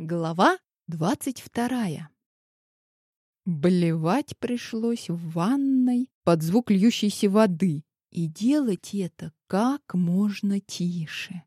Глава двадцать вторая. Блевать пришлось в ванной под звук льющейся воды и делать это как можно тише.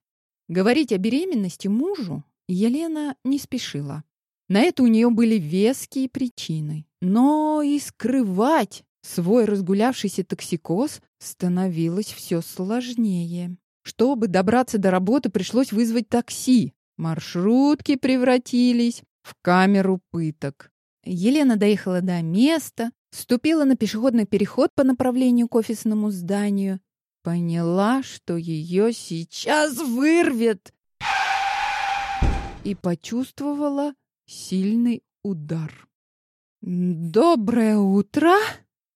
Говорить о беременности мужу Елена не спешила. На это у нее были веские причины. Но и скрывать свой разгулявшийся токсикоз становилось все сложнее. Чтобы добраться до работы, пришлось вызвать такси. Маршрутки превратились в камеру пыток. Елена доехала до места, вступила на пешеходный переход по направлению к офисному зданию, поняла, что ее сейчас вырвет, и почувствовала сильный удар. «Доброе утро!»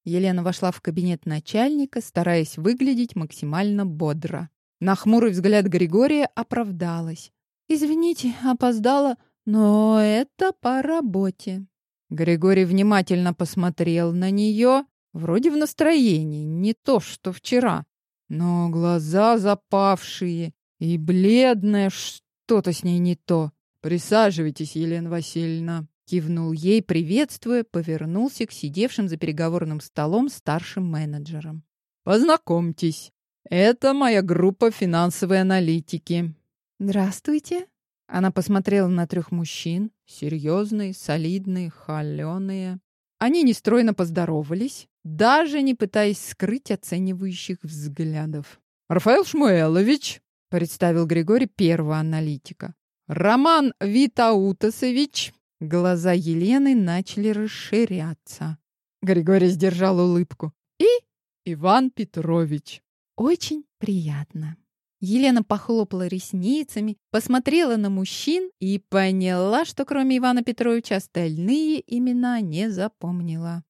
Елена вошла в кабинет начальника, стараясь выглядеть максимально бодро. На хмурый взгляд Григория оправдалась. «Извините, опоздала, но это по работе». Григорий внимательно посмотрел на нее, вроде в настроении, не то что вчера. Но глаза запавшие и бледная, что-то с ней не то. «Присаживайтесь, Елена Васильевна», — кивнул ей, приветствуя, повернулся к сидевшим за переговорным столом старшим менеджерам. «Познакомьтесь, это моя группа финансовой аналитики. «Здравствуйте!» Она посмотрела на трех мужчин, серьезные, солидные, холеные. Они нестройно поздоровались, даже не пытаясь скрыть оценивающих взглядов. «Рафаэл Шмуэлович», — представил Григорий первого аналитика. «Роман Витаутасович». Глаза Елены начали расширяться. Григорий сдержал улыбку. «И Иван Петрович». «Очень приятно». Елена похлопала ресницами, посмотрела на мужчин и поняла, что кроме Ивана Петровича остальные имена не запомнила.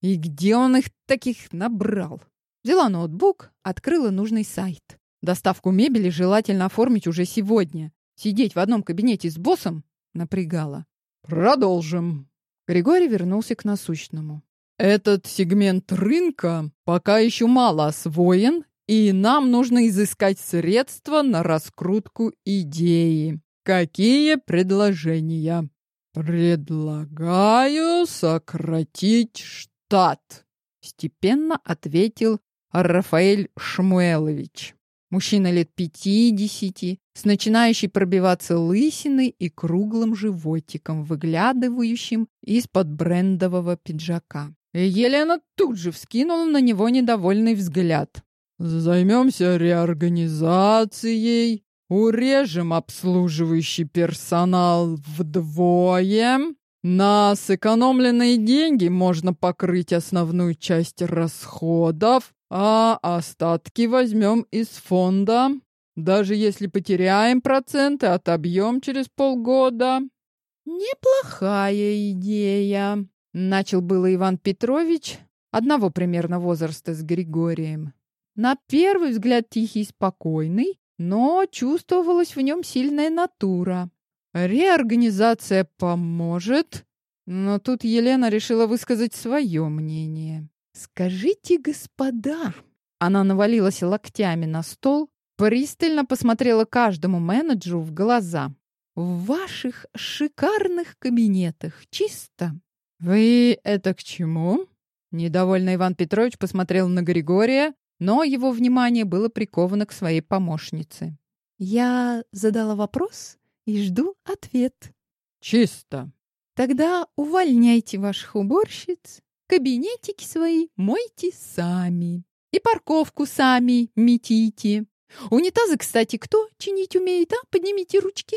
И где он их таких набрал? Взяла ноутбук, открыла нужный сайт. Доставку мебели желательно оформить уже сегодня. Сидеть в одном кабинете с боссом напрягало. Продолжим. Григорий вернулся к насущному. Этот сегмент рынка пока еще мало освоен и нам нужно изыскать средства на раскрутку идеи. Какие предложения? Предлагаю сократить штат, степенно ответил Рафаэль Шмуэлович. Мужчина лет пятидесяти, с начинающей пробиваться лысиной и круглым животиком, выглядывающим из-под брендового пиджака. Елена тут же вскинула на него недовольный взгляд. Займемся реорганизацией, урежем обслуживающий персонал вдвое. На сэкономленные деньги можно покрыть основную часть расходов, а остатки возьмем из фонда. Даже если потеряем проценты, отобьем через полгода. Неплохая идея, начал было Иван Петрович, одного примерно возраста с Григорием. На первый взгляд тихий и спокойный, но чувствовалась в нем сильная натура. Реорганизация поможет, но тут Елена решила высказать свое мнение. «Скажите, господа!» Она навалилась локтями на стол, пристально посмотрела каждому менеджеру в глаза. «В ваших шикарных кабинетах чисто!» «Вы это к чему?» Недовольно Иван Петрович посмотрел на Григория, но его внимание было приковано к своей помощнице. Я задала вопрос и жду ответ. Чисто. Тогда увольняйте ваших уборщиц, кабинетики свои мойте сами. И парковку сами метите. Унитазы, кстати, кто чинить умеет, а? Поднимите ручки.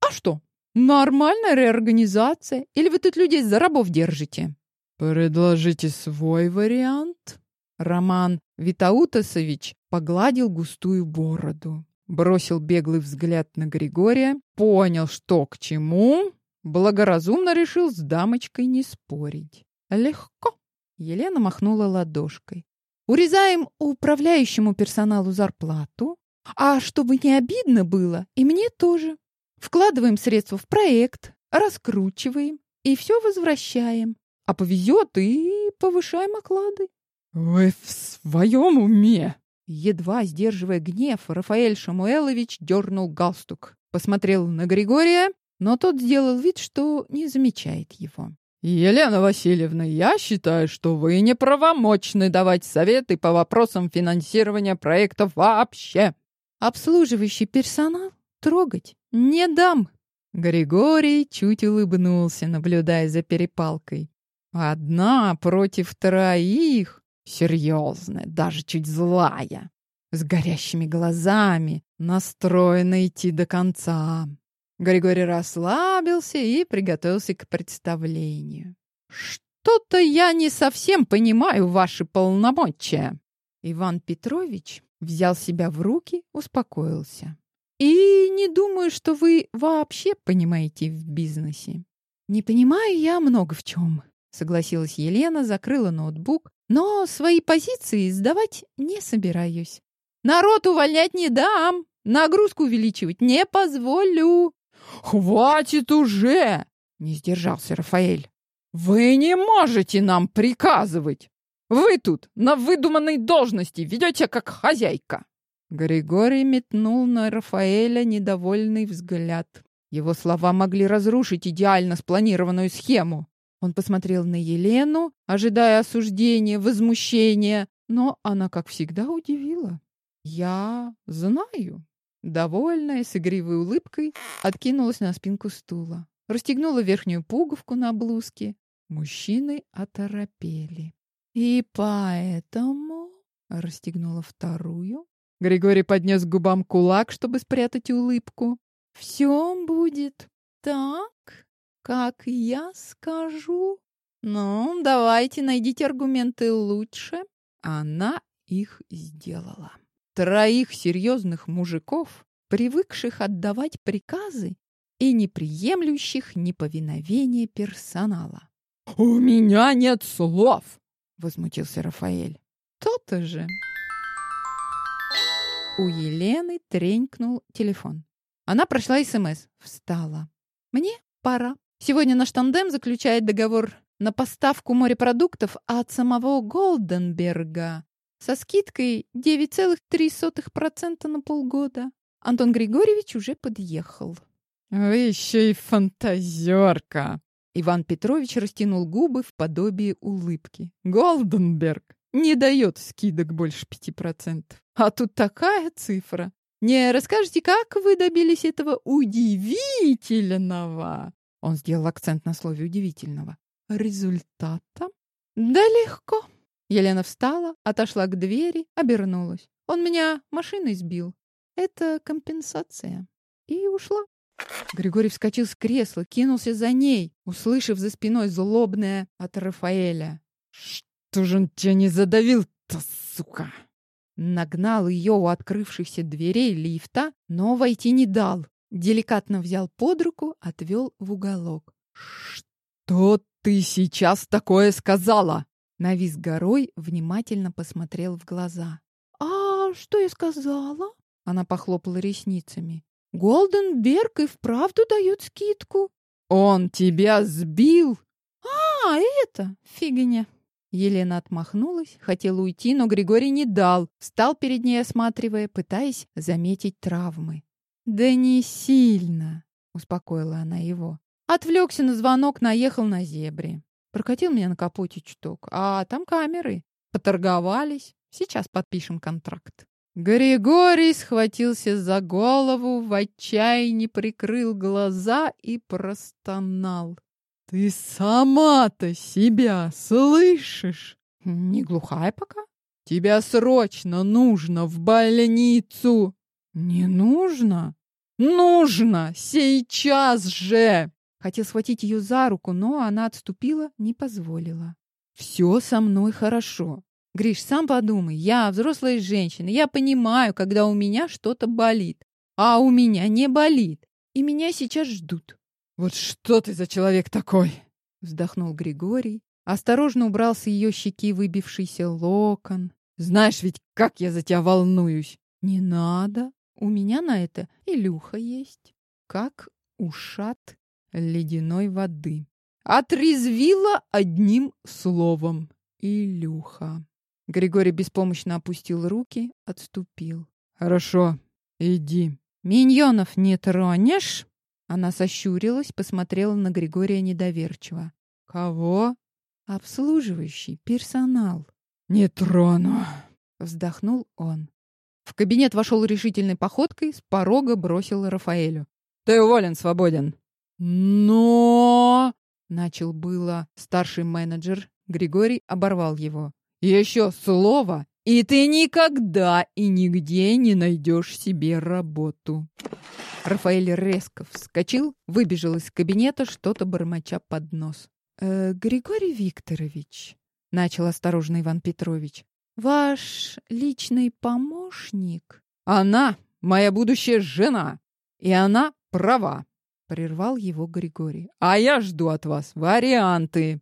А что? Нормальная реорганизация. Или вы тут людей за рабов держите? Предложите свой вариант. Роман Витаутасович погладил густую бороду, бросил беглый взгляд на Григория, понял, что к чему, благоразумно решил с дамочкой не спорить. Легко. Елена махнула ладошкой. Урезаем управляющему персоналу зарплату, а чтобы не обидно было, и мне тоже. Вкладываем средства в проект, раскручиваем и все возвращаем. А повезет и повышаем оклады. «Вы в своем уме?» Едва сдерживая гнев, Рафаэль Шамуэлович дернул галстук. Посмотрел на Григория, но тот сделал вид, что не замечает его. «Елена Васильевна, я считаю, что вы неправомочны давать советы по вопросам финансирования проектов вообще». «Обслуживающий персонал трогать не дам». Григорий чуть улыбнулся, наблюдая за перепалкой. «Одна против троих? Серьезная, даже чуть злая, с горящими глазами, настроена идти до конца». Григорий расслабился и приготовился к представлению. «Что-то я не совсем понимаю ваши полномочия». Иван Петрович взял себя в руки, успокоился. «И не думаю, что вы вообще понимаете в бизнесе». «Не понимаю я много в чем», — согласилась Елена, закрыла ноутбук, «но свои позиции сдавать не собираюсь. Народ увольнять не дам, нагрузку увеличивать не позволю». «Хватит уже!» — не сдержался Рафаэль. «Вы не можете нам приказывать! Вы тут на выдуманной должности ведете как хозяйка!» Григорий метнул на Рафаэля недовольный взгляд. Его слова могли разрушить идеально спланированную схему. Он посмотрел на Елену, ожидая осуждения, возмущения, но она, как всегда, удивила. «Я знаю», Довольная, с игривой улыбкой, откинулась на спинку стула. Расстегнула верхнюю пуговку на блузке. Мужчины оторопели. «И поэтому...» — расстегнула вторую. Григорий поднес к губам кулак, чтобы спрятать улыбку. «Все будет так, как я скажу. Ну, давайте, найдите аргументы лучше». Она их сделала троих серьезных мужиков, привыкших отдавать приказы и неприемлющих неповиновения персонала. «У меня нет слов!» — возмутился Рафаэль. «То-то же!» У Елены тренькнул телефон. Она прошла СМС. Встала. «Мне пора. Сегодня наш тандем заключает договор на поставку морепродуктов от самого Голденберга со скидкой 9,3% на полгода. Антон Григорьевич уже подъехал. «Вы еще и фантазерка!» Иван Петрович растянул губы в подобие улыбки. «Голденберг не дает скидок больше пяти процентов. А тут такая цифра. Не расскажете, как вы добились этого удивительного?» Он сделал акцент на слове «удивительного». «Результата?» «Да легко. Елена встала, отошла к двери, обернулась. Он меня машиной сбил. Это компенсация. И ушла. Григорий вскочил с кресла, кинулся за ней, услышав за спиной злобное от Рафаэля. «Что же он тебя не задавил-то, сука?» Нагнал ее у открывшихся дверей лифта, но войти не дал. Деликатно взял под руку, отвел в уголок. «Что ты сейчас такое сказала?» Навис горой, внимательно посмотрел в глаза. «А что я сказала?» Она похлопала ресницами. «Голденберг и вправду дает скидку». «Он тебя сбил?» «А, это фигня». Елена отмахнулась, хотела уйти, но Григорий не дал. Встал перед ней, осматривая, пытаясь заметить травмы. «Да не сильно», — успокоила она его. Отвлекся на звонок, наехал на зебре. Прокатил меня на капоте чуток. А там камеры. Поторговались. Сейчас подпишем контракт. Григорий схватился за голову, в отчаянии прикрыл глаза и простонал. «Ты сама-то себя слышишь?» «Не глухая пока?» «Тебя срочно нужно в больницу!» «Не нужно?» «Нужно! Сейчас же!» Хотел схватить ее за руку, но она отступила, не позволила. «Все со мной хорошо. Гриш, сам подумай, я взрослая женщина, я понимаю, когда у меня что-то болит. А у меня не болит, и меня сейчас ждут». «Вот что ты за человек такой?» Вздохнул Григорий, осторожно убрал с ее щеки выбившийся локон. «Знаешь ведь, как я за тебя волнуюсь!» «Не надо, у меня на это Илюха есть, как ушат ледяной воды. Отрезвила одним словом. Илюха. Григорий беспомощно опустил руки, отступил. Хорошо, иди. Миньонов не тронешь? Она сощурилась, посмотрела на Григория недоверчиво. «Кого?» «Обслуживающий персонал». «Не трону», — вздохнул он. В кабинет вошел решительной походкой, с порога бросил Рафаэлю. «Ты уволен, свободен». «Но...» — начал было старший менеджер. Григорий оборвал его. «Еще слово, и ты никогда и нигде не найдешь себе работу». Рафаэль резко вскочил, выбежал из кабинета, что-то бормоча под нос. «Э, «Григорий Викторович», — начал осторожно Иван Петрович, — «ваш личный помощник...» «Она моя будущая жена, и она права», — прервал его Григорий. «А я жду от вас варианты».